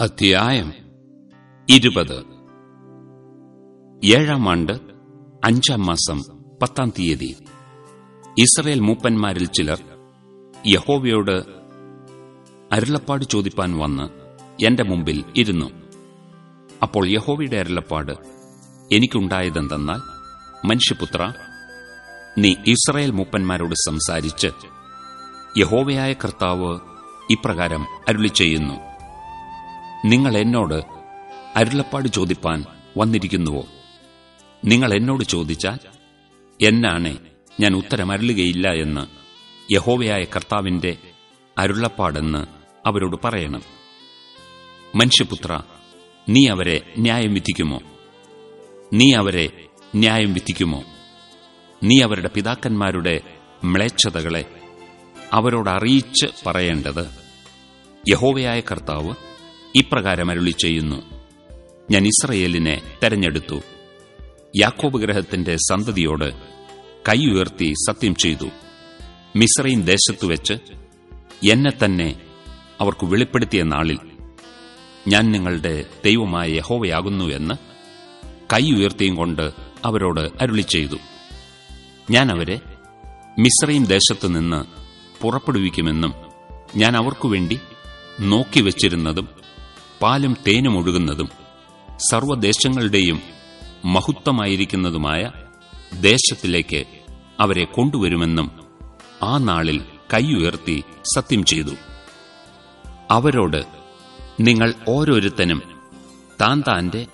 അധ്യായം ഇരുപത്. ഏഴാം ആണ്ട് അഞ്ചാം മാസം പത്താം തീയതി. ഇസ്രയേൽ മൂപ്പന്മാരിൽ ചിലർ യഹോവയോട് അരുളപ്പാട് ചോദിപ്പാൻ വന്ന് എന്റെ മുമ്പിൽ ഇരുന്നു. അപ്പോൾ യഹോവയുടെ അരുളപ്പാട് എനിക്കുണ്ടായതെന്തെന്നാൽ മനുഷ്യപുത്ര നീ ഇസ്രയേൽ മൂപ്പന്മാരോട് സംസാരിച്ച് യഹോവയായ കർത്താവ് ഇപ്രകാരം അരുളി ചെയ്യുന്നു നിങ്ങൾ എന്നോട് അരുളപ്പാട് ചോദിപ്പാൻ വന്നിരിക്കുന്നുവോ? നിങ്ങൾ എന്നോട് ചോദിച്ചാൽ എന്നാണെ ഞാൻ ഉത്തരമരുളുകയില്ല എന്ന് യഹോവയായ കർത്താവിന്റെ അരുളപ്പാടെന്ന് അവരോട് പറയണം. മനുഷ്യപുത്ര നീ അവരെ ന്യായം വിധിക്കുമോ? നീ അവരെ ന്യായം വിധിക്കുമോ? നീ അവരുടെ പിതാക്കന്മാരുടെ മ്ലേച്ഛതകളെ അവരോട് അറിയിച്ച് പറയേണ്ടത് യഹോവയായ കർത്താവ് ഇപ്രകാരം അരുളി ചെയ്യുന്നു. ഞാൻ ഇസ്രയേലിനെ തെരഞ്ഞെടുത്തു. യാക്കോബ് ഗ്രഹത്തിന്റെ സന്തതിയോട് കൈ ഉയർത്തി സത്യം ചെയ്തു. മിസ്രൈൻ ദേശത്തുവെച്ച് എന്നെ തന്നെ അവർക്ക് വെളിപ്പെടുത്തിയ നാളിൽ ഞാൻ നിങ്ങളുടെ ദൈവമായ യഹോവയാകുന്നു എന്ന് കൈ ഉയർത്തിയും കൊണ്ട് അവരോട് അരുളി ചെയ്തു. ഞാൻ അവരെ മിസ്രൈം ദേശത്തു നിന്ന് പുറപ്പെടുവിക്കുമെന്നും ഞാൻ അവർക്കുവേണ്ടി നോക്കിവച്ചിരുന്നതും പാലും തേനും ഒഴുകുന്നതും സർവദേശങ്ങളുടെയും മഹത്വമായിരിക്കുന്നതുമായ ദേശത്തിലേക്ക് അവരെ കൊണ്ടുവരുമെന്നും ആ നാളിൽ കൈയുയർത്തി സത്യം ചെയ്തു. അവരോട് നിങ്ങൾ ഓരോരുത്തനും താൻ താന്റെ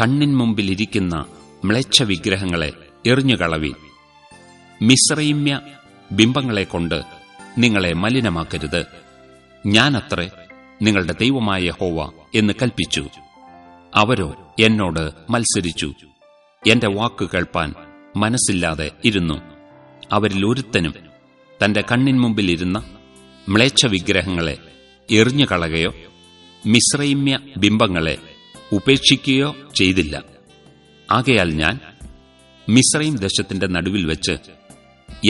കണ്ണിൻ മുമ്പിലിരിക്കുന്ന മ്ലേച്ഛ വിഗ്രഹങ്ങളെ എറിഞ്ഞുകളവി. മിശ്രയിമ്യ ബിംബങ്ങളെക്കൊണ്ട് നിങ്ങളെ മലിനമാക്കരുത്. ഞാനത്രേ നിങ്ങളുടെ ദൈവമായ ഹോവ എന്ന് കൽപ്പിച്ചു. അവരോ എന്നോട് മത്സരിച്ചു. എന്റെ വാക്ക് കേൾപ്പാൻ മനസ്സില്ലാതെ ഇരുന്നു. അവരിൽ ഒരുത്തനും തന്റെ കണ്ണിൻ മുമ്പിൽ ഇരുന്ന മ്ലേച്ഛ വിഗ്രഹങ്ങളെ എറിഞ്ഞുകളകയോ മിശ്രൈമ്യ ബിംബങ്ങളെ ഉപേക്ഷിക്കുകയോ ചെയ്തില്ല. ആകയാൽ ഞാൻ മിശ്രൈം ദേശത്തിന്റെ നടുവിൽ വെച്ച്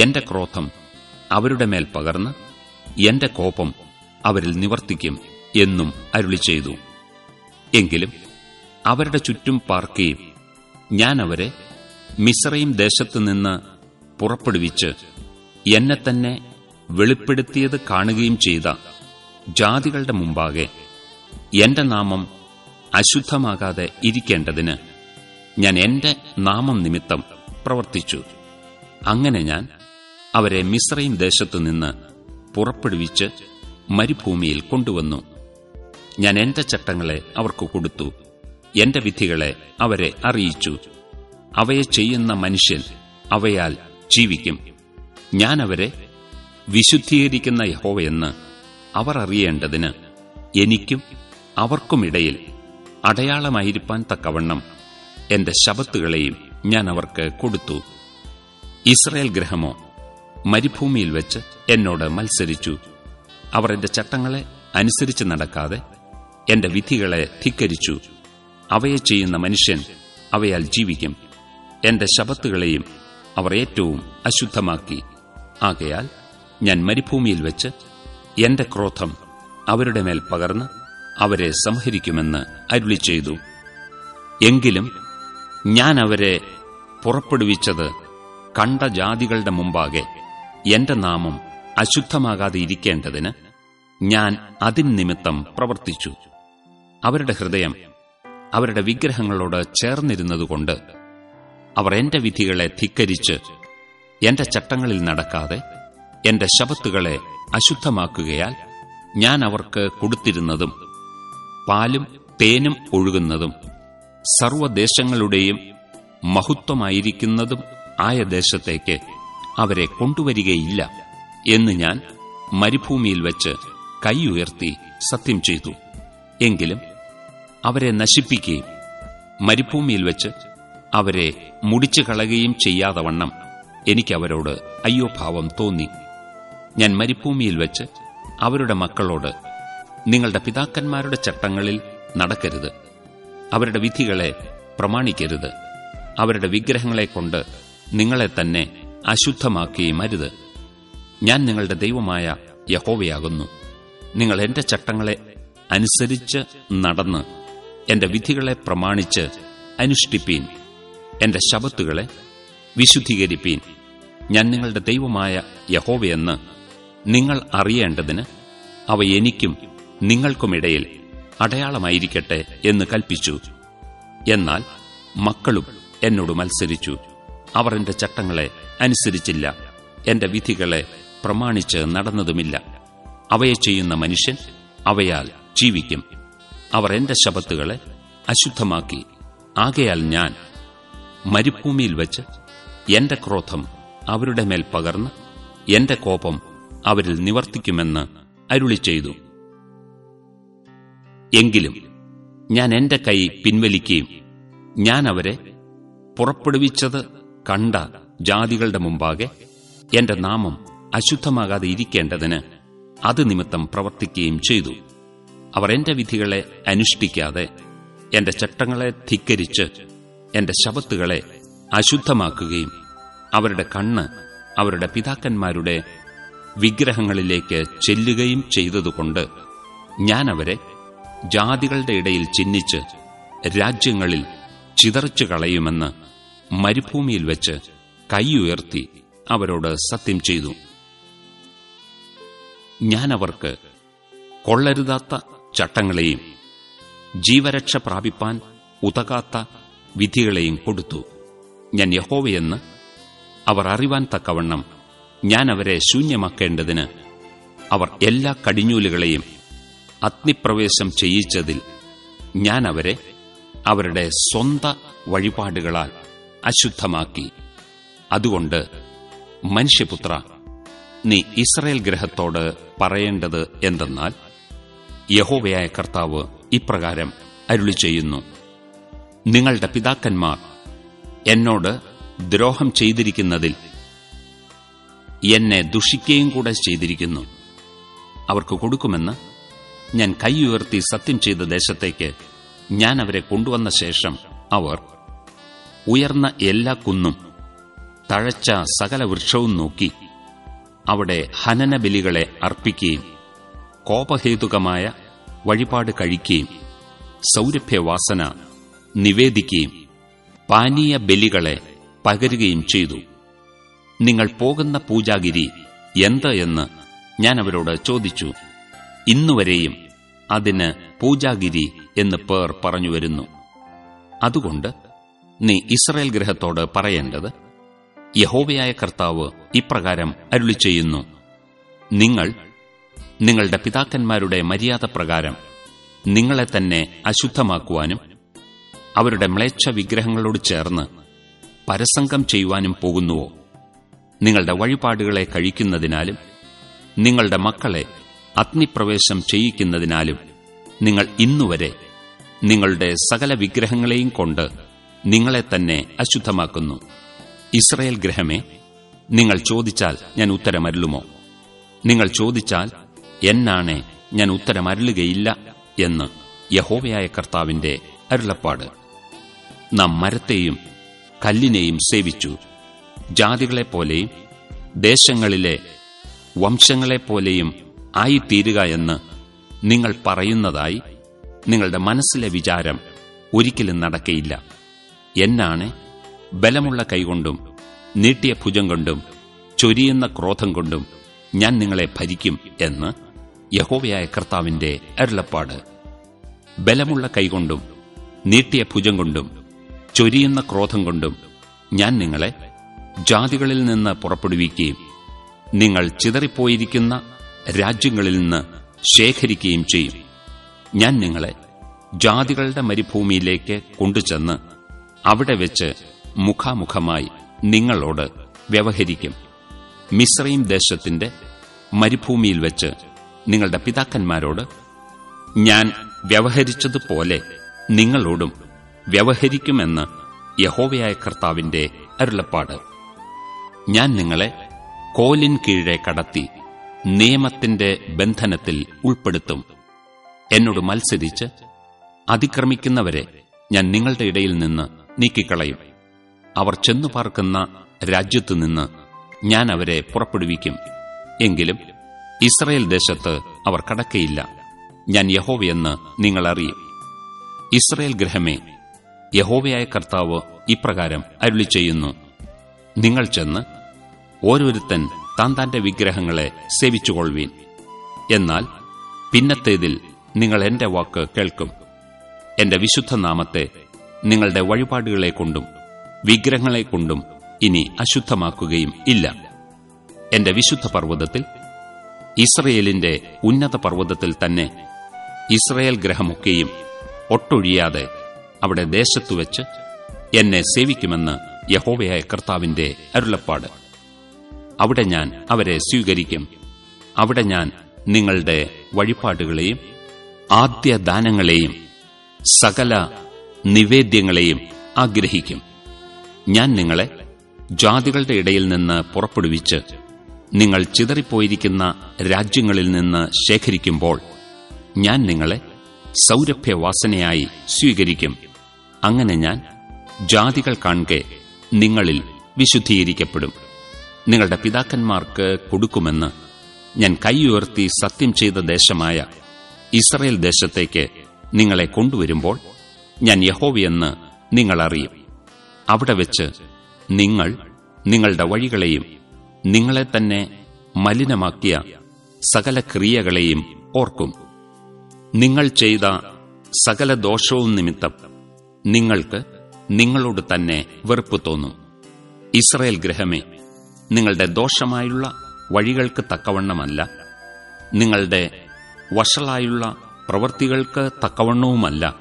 എന്റെ ക്രോധം അവരുടെ മേൽ പകർന്ന് എന്റെ കോപം അവരിൽ നിവർത്തിക്കും. എന്നും അരുളി ചെയ്തു. എങ്കിലും അവരുടെ ചുറ്റും പാർക്കുകയും ഞാൻ അവരെ മിശ്രയും ദേശത്തു നിന്ന് പുറപ്പെടുവിച്ച് എന്നെ തന്നെ വെളിപ്പെടുത്തിയത് കാണുകയും ചെയ്ത ജാതികളുടെ മുമ്പാകെ എന്റെ നാമം അശുദ്ധമാകാതെ ഇരിക്കേണ്ടതിന് ഞാൻ എന്റെ നാമം നിമിത്തം പ്രവർത്തിച്ചു. അങ്ങനെ ഞാൻ അവരെ മിശ്രയും ദേശത്തു നിന്ന് പുറപ്പെടുവിച്ച് മരുഭൂമിയിൽ കൊണ്ടുവന്നു. ഞാൻ എന്റെ ചട്ടങ്ങളെ അവർക്ക് കൊടുത്തു. എന്റെ വിധികളെ അവരെ അറിയിച്ചു. അവയെ ചെയ്യുന്ന മനുഷ്യൻ അവയാൽ ജീവിക്കും. ഞാൻ അവരെ വിശുദ്ധീകരിക്കുന്ന യഹോവയെന്ന് അവർ അറിയേണ്ടതിന് എനിക്കും അവർക്കുമിടയിൽ അടയാളമായിരിക്കാൻ തക്കവണ്ണം എന്റെ ശബത്തുകളെയും ഞാൻ അവർക്ക് കൊടുത്തു. ഇസ്രയേൽ ഗ്രഹമോ മരുഭൂമിയിൽ വെച്ച് എന്നോട് മത്സരിച്ചു. അവർ എന്റെ ചട്ടങ്ങളെ അനുസരിച്ച് നടക്കാതെ എന്റെ വിധികളെ ധിക്കരിച്ചു. അവയെ ചെയ്യുന്ന മനുഷ്യൻ അവയാൽ ജീവിക്കും. എന്റെ ശബത്തുകളെയും അവർ ഏറ്റവും അശുദ്ധമാക്കി. ആകയാൽ ഞാൻ മരുഭൂമിയിൽ വെച്ച് എന്റെ ക്രോധം അവരുടെ മേൽ പകർന്ന് അവരെ സംഹരിക്കുമെന്ന് അരുളി ചെയ്തു. എങ്കിലും ഞാൻ അവരെ പുറപ്പെടുവിച്ചത് കണ്ട ജാതികളുടെ മുമ്പാകെ എന്റെ നാമം അശുദ്ധമാകാതെ ഇരിക്കേണ്ടതിന് ഞാൻ അതിൻ നിമിത്തം പ്രവർത്തിച്ചു. അവരുടെ ഹൃദയം അവരുടെ വിഗ്രഹങ്ങളോട് ചേർന്നിരുന്നതുകൊണ്ട് അവർ എന്റെ വിധികളെ ധിക്കരിച്ച് എന്റെ ചട്ടങ്ങളിൽ നടക്കാതെ എന്റെ ശബത്തുകളെ അശുദ്ധമാക്കുകയാൽ ഞാൻ അവർക്ക് കൊടുത്തിരുന്നതും പാലും തേനും ഒഴുകുന്നതും സർവദേശങ്ങളുടെയും മഹത്വമായിരിക്കുന്നതും ആയ ദേശത്തേക്ക് അവരെ കൊണ്ടുവരികയില്ല എന്ന് ഞാൻ മരുഭൂമിയിൽ വെച്ച് കൈ ഉയർത്തി സത്യം ചെയ്തു. എങ്കിലും അവരെ നശിപ്പിക്കുകയും മരുഭൂമിയിൽ വെച്ച് അവരെ മുടിച്ചു കളയുകയും ചെയ്യാതെ വണ്ണം എനിക്കവരോട് അയ്യോ ഭാവം തോന്നി. ഞാൻ മരുഭൂമിയിൽ വെച്ച് അവരുടെ മക്കളോട് നിങ്ങളുടെ പിതാക്കന്മാരുടെ ചട്ടങ്ങളിൽ നടക്കരുത്. അവരുടെ വിധികളെ പ്രമാണിക്കരുത്. അവരുടെ വിഗ്രഹങ്ങളെ കൊണ്ട് നിങ്ങളെ തന്നെ അശുദ്ധമാക്കുകയും അരുത് ഞാൻ നിങ്ങളുടെ ദൈവമായ യഹോവയാകുന്നു. നിങ്ങൾ എന്റെ ചട്ടങ്ങളെ അനുസരിച്ച് നടന്ന് എന്റെ വിധികളെ പ്രമാണിച്ച് അനുഷ്ഠിപ്പീൻ. എന്റെ ശബത്തുകളെ വിശുദ്ധീകരിപ്പീൻ. ഞാൻ നിങ്ങളുടെ ദൈവമായ യഹോവയെന്ന് നിങ്ങൾ അറിയേണ്ടതിന് അവ എനിക്കും നിങ്ങൾക്കുമിടയിൽ അടയാളമായിരിക്കട്ടെ എന്ന് കൽപ്പിച്ചു. എന്നാൽ മക്കളും എന്നോട് മത്സരിച്ചു. അവർ എന്റെ ചട്ടങ്ങളെ അനുസരിച്ചില്ല. എന്റെ വിധികളെ പ്രമാണിച്ച് നടന്നതുമില്ല. അവയെ ചെയ്യുന്ന മനുഷ്യൻ അവയാൽ ജീവിക്കും. അവർ എന്റെ ശബത്തുകളെ അശുദ്ധമാക്കി. ആകയാൽ ഞാൻ മരുഭൂമിയിൽ വച്ച് എന്റെ ക്രോധം അവരുടെ മേൽ പകർന്ന് എന്റെ കോപം അവരിൽ നിവർത്തിക്കുമെന്ന് അരുളി ചെയ്തു. എങ്കിലും ഞാൻ എന്റെ കൈ പിൻവലിക്കുകയും ഞാൻ അവരെ പുറപ്പെടുവിച്ചത് കണ്ട ജാതികളുടെ മുമ്പാകെ എന്റെ നാമം അശുദ്ധമാകാതെ ഇരിക്കേണ്ടതിന് അത് നിമിത്തം പ്രവർത്തിക്കുകയും ചെയ്തു. അവർ എന്റെ വിധികളെ അനുഷ്ഠിക്കാതെ എന്റെ ചട്ടങ്ങളെ ധിക്കരിച്ച് എന്റെ ശബത്തുകളെ അശുദ്ധമാക്കുകയും അവരുടെ കണ്ണ് അവരുടെ പിതാക്കന്മാരുടെ വിഗ്രഹങ്ങളിലേക്ക് ചെല്ലുകയും ചെയ്തതുകൊണ്ട് ഞാൻ അവരെ ജാതികളുടെ ഇടയിൽ ചിഹ്നിച്ച് രാജ്യങ്ങളിൽ ചിതറിച്ചു കളയുമെന്ന് മരുഭൂമിയിൽ വെച്ച് കൈയുയർത്തി അവരോട് സത്യം ചെയ്തു. ഞാൻ അവർക്ക് കൊള്ളരുതാത്ത ചട്ടങ്ങളെയും ജീവരക്ഷ പ്രാപിപ്പാൻ ഉതകാത്ത വിധികളെയും കൊടുത്തു. ഞാൻ യഹോവയെന്ന് അവർ അറിവാൻ തക്കവണ്ണം ഞാൻ അവരെ ശൂന്യമാക്കേണ്ടതിന് അവർ എല്ലാ കടിഞ്ഞൂലുകളെയും അഗ്നിപ്രവേശം ചെയ്യിച്ചതിൽ ഞാൻ അവരെ അവരുടെ സ്വന്ത വഴിപാടുകളാൽ അശുദ്ധമാക്കി. അതുകൊണ്ട് മനുഷ്യപുത്ര നീ ഇസ്രയേൽ ഗ്രഹത്തോട് പറയേണ്ടത് എന്തെന്നാൽ യഹോവയായ കർത്താവ് ഇപ്രകാരം അരുളി ചെയ്യുന്നു നിങ്ങളുടെ പിതാക്കന്മാർ എന്നോട് ദ്രോഹം ചെയ്തിരിക്കുന്നതിൽ എന്നെ ദുഷിക്കുകയും കൂടെ ചെയ്തിരിക്കുന്നു. അവർക്ക് കൊടുക്കുമെന്ന് ഞാൻ കൈയുയർത്തി സത്യം ചെയ്ത ദേശത്തേക്ക് ഞാൻ അവരെ കൊണ്ടുവന്ന ശേഷം അവർ ഉയർന്ന എല്ലാ കുന്നും തഴച്ച സകല വൃക്ഷവും നോക്കി അവിടെ ഹനനബലികളെ അർപ്പിക്കുകയും കോപഹേതുകമായ വഴിപാട് കഴിക്കുകയും സൗരഭ്യവാസന നിവേദിക്കുകയും പാനീയ ബലികളെ പകരുകയും ചെയ്തു. നിങ്ങൾ പോകുന്ന പൂജാഗിരി എന്ത് എന്ന് ഞാൻ അവരോട് ചോദിച്ചു. ഇന്നുവരെയും അതിന് പൂജാഗിരി എന്ന് പേർ പറഞ്ഞു വരുന്നു. അതുകൊണ്ട് നീ ഇസ്രയേൽ ഗ്രഹത്തോട് പറയേണ്ടത് യഹോവയായ കർത്താവ് ഇപ്രകാരം അരുളി ചെയ്യുന്നു നിങ്ങൾ നിങ്ങളുടെ പിതാക്കന്മാരുടെ മര്യാദ പ്രകാരം നിങ്ങളെ തന്നെ അശുദ്ധമാക്കുവാനും അവരുടെ മ്ലേച്ഛ വിഗ്രഹങ്ങളോട് ചേർന്ന് പരസംഗം ചെയ്യുവാനും പോകുന്നുവോ? നിങ്ങളുടെ വഴിപാടുകളെ കഴിക്കുന്നതിനാലും നിങ്ങളുടെ മക്കളെ അഗ്നിപ്രവേശം ചെയ്യിക്കുന്നതിനാലും നിങ്ങൾ ഇന്നുവരെ നിങ്ങളുടെ സകല വിഗ്രഹങ്ങളെയും കൊണ്ട് നിങ്ങളെ തന്നെ അശുദ്ധമാക്കുന്നു. ഇസ്രയേൽ ഗ്രഹമേ നിങ്ങൾ ചോദിച്ചാൽ ഞാൻ ഉത്തരമരുളുമോ? നിങ്ങൾ ചോദിച്ചാൽ എന്നാണെ ഞാൻ ഉത്തരം ഉത്തരമരുളുകയില്ല എന്ന് യഹോവയായ കർത്താവിന്റെ അരുളപ്പാട്. നാം മരത്തെയും കല്ലിനെയും സേവിച്ചു. ജാതികളെപ്പോലെയും ദേശങ്ങളിലെ വംശങ്ങളെപ്പോലെയും ആയിത്തീരുക എന്ന് നിങ്ങൾ പറയുന്നതായി നിങ്ങളുടെ മനസ്സിലെ വിചാരം ഒരിക്കലും നടക്കയില്ല. എന്നാണ് ബലമുള്ള കൈകൊണ്ടും നീട്ടിയ ഭുജം കൊണ്ടും ചൊരിയുന്ന ക്രോധം കൊണ്ടും ഞാൻ നിങ്ങളെ ഭരിക്കും എന്ന് യഹോവയായ കർത്താവിന്റെ അരുളപ്പാട്. ബലമുള്ള കൈകൊണ്ടും നീട്ടിയ ഭുജം കൊണ്ടും ചൊരിയുന്ന ക്രോധം കൊണ്ടും ഞാൻ നിങ്ങളെ ജാതികളിൽ നിന്ന് പുറപ്പെടുവിക്കുകയും നിങ്ങൾ ചിതറിപ്പോയിരിക്കുന്ന രാജ്യങ്ങളിൽ നിന്ന് ശേഖരിക്കുകയും ചെയ്യും. ഞാൻ നിങ്ങളെ ജാതികളുടെ മരുഭൂമിയിലേക്ക് കൊണ്ടുചെന്ന് അവിടെ വെച്ച് മുഖാമുഖമായി നിങ്ങളോട് വ്യവഹരിക്കും. മിശ്രയും ദേശത്തിന്റെ മരുഭൂമിയിൽ വെച്ച് നിങ്ങളുടെ പിതാക്കന്മാരോട് ഞാൻ വ്യവഹരിച്ചതുപോലെ നിങ്ങളോടും വ്യവഹരിക്കുമെന്ന് യഹോവയായ കർത്താവിന്റെ അരുളപ്പാട്. ഞാൻ നിങ്ങളെ കോലിൻ കീഴെ കടത്തി നിയമത്തിന്റെ ബന്ധനത്തിൽ ഉൾപ്പെടുത്തും. എന്നോട് മത്സരിച്ച് അതിക്രമിക്കുന്നവരെ ഞാൻ നിങ്ങളുടെ ഇടയിൽ നിന്ന് നീക്കിക്കളയും. അവർ ചെന്നു പാർക്കുന്ന രാജ്യത്തുനിന്ന് ഞാൻ അവരെ പുറപ്പെടുവിക്കും. എങ്കിലും ഇസ്രയേൽ ദേശത്ത് അവർ കടക്കയില്ല. ഞാൻ യഹോവയെന്ന് നിങ്ങൾ അറിയും. ഇസ്രയേൽ ഗ്രഹമേ യഹോവയായ കർത്താവ് ഇപ്രകാരം അരുളി ചെയ്യുന്നു നിങ്ങൾ ചെന്ന് ഓരോരുത്തൻ താൻ താന്റെ വിഗ്രഹങ്ങളെ സേവിച്ചുകൊള്ളുവീൻ. എന്നാൽ പിന്നത്തേതിൽ നിങ്ങൾ എന്റെ വാക്ക് കേൾക്കും. എന്റെ വിശുദ്ധ നാമത്തെ നിങ്ങളുടെ വഴിപാടുകളെ കൊണ്ടും വിഗ്രഹങ്ങളെ കൊണ്ടും ഇനി അശുദ്ധമാക്കുകയും ഇല്ല. എന്റെ വിശുദ്ധ പർവതത്തിൽ ഇസ്രയേലിന്റെ ഉന്നത പർവതത്തിൽ തന്നെ ഇസ്രയേൽ ഗ്രഹമൊക്കെയും ഒട്ടൊഴിയാതെ അവിടെ ദേശത്തു വെച്ച് എന്നെ സേവിക്കുമെന്ന് യഹോവയായ കർത്താവിന്റെ അരുളപ്പാട്. അവിടെ ഞാൻ അവരെ സ്വീകരിക്കും. അവിടെ ഞാൻ നിങ്ങളുടെ വഴിപാടുകളെയും ആദ്യ ദാനങ്ങളെയും സകല നിവേദ്യങ്ങളെയും ആഗ്രഹിക്കും. ഞാൻ നിങ്ങളെ ജാതികളുടെ ഇടയിൽ നിന്ന് പുറപ്പെടുവിച്ച് നിങ്ങൾ ചിതറിപ്പോയിരിക്കുന്ന രാജ്യങ്ങളിൽ നിന്ന് ശേഖരിക്കുമ്പോൾ ഞാൻ നിങ്ങളെ സൗരഭ്യവാസനയായി സ്വീകരിക്കും. അങ്ങനെ ഞാൻ ജാതികൾ കാണെ നിങ്ങളിൽ വിശുദ്ധീകരിക്കപ്പെടും. നിങ്ങളുടെ പിതാക്കന്മാർക്ക് കൊടുക്കുമെന്ന് ഞാൻ കൈയുയർത്തി സത്യം ചെയ്ത ദേശമായ ഇസ്രയേൽ ദേശത്തേക്ക് നിങ്ങളെ കൊണ്ടുവരുമ്പോൾ ഞാൻ യഹോവയെന്ന് നിങ്ങളറിയും. അവിടെ വെച്ച് നിങ്ങൾ നിങ്ങളുടെ വഴികളെയും നിങ്ങളെ തന്നെ മലിനമാക്കിയ സകല ക്രിയകളെയും ഓർക്കും. നിങ്ങൾ ചെയ്ത സകല ദോഷവും നിമിത്തം നിങ്ങൾക്ക് നിങ്ങളോട് തന്നെ വെറുപ്പ് തോന്നും. ഇസ്രയേൽ ഗ്രഹമേ നിങ്ങളുടെ ദോഷമായുള്ള വഴികൾക്ക് തക്കവണ്ണമല്ല. നിങ്ങളുടെ വഷളായുള്ള പ്രവൃത്തികൾക്ക് തക്കവണ്ണവുമല്ല.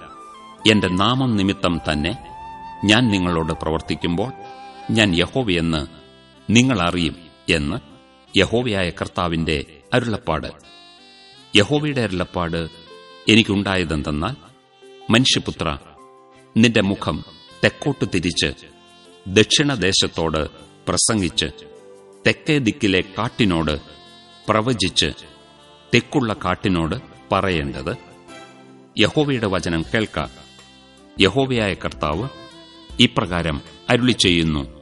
എന്റെ നാമം നിമിത്തം തന്നെ ഞാൻ നിങ്ങളോട് പ്രവർത്തിക്കുമ്പോൾ ഞാൻ യഹോവയെന്ന് നിങ്ങൾ അറിയും. എന്ന് യഹോവയായ കർത്താവിന്റെ അരുളപ്പാട്. യഹോവയുടെ അരുളപ്പാട് എനിക്കുണ്ടായതെന്തെന്നാൽ മനുഷ്യപുത്ര നിന്റെ മുഖം തെക്കോട്ട് തിരിച്ച് ദക്ഷിണദേശത്തോട് പ്രസംഗിച്ച് തെക്കേ ദിക്കിലെ കാട്ടിനോട് പ്രവചിച്ച് തെക്കുള്ള കാട്ടിനോട് പറയേണ്ടത്? യഹോവയുടെ വചനം കേൾക്ക. യഹോവയായ കർത്താവ് ഇപ്രകാരം അരുളി ചെയ്യുന്നു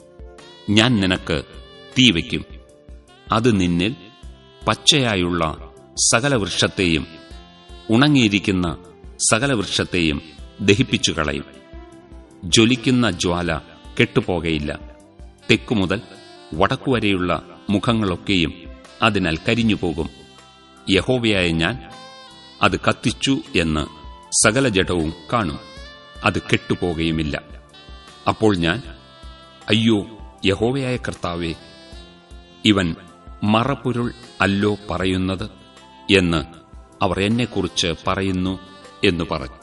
ഞാൻ നിനക്ക് തീ വയ്ക്കും. അത് നിന്നിൽ പച്ചയായുള്ള സകല വൃക്ഷത്തെയും ഉണങ്ങിയിരിക്കുന്ന സകല വൃക്ഷത്തെയും ദഹിപ്പിച്ചു കളയും ജ്വലിക്കുന്ന ജ്വാല കെട്ടുപോകയില്ല. തെക്കുമുതൽ വടക്കുവരെയുള്ള മുഖങ്ങളൊക്കെയും അതിനാൽ കരിഞ്ഞുപോകും. യഹോവയായ ഞാൻ അത് കത്തിച്ചു എന്ന് സകല ജഡവും കാണും. അത് കെട്ടുപോകുകയുമില്ല അപ്പോൾ ഞാൻ അയ്യോ യഹോവയായ കർത്താവേ ഇവൻ മറപുരുൾ അല്ലോ പറയുന്നത് എന്ന് അവർ എന്നെക്കുറിച്ച് പറയുന്നു എന്നു പറഞ്ഞു.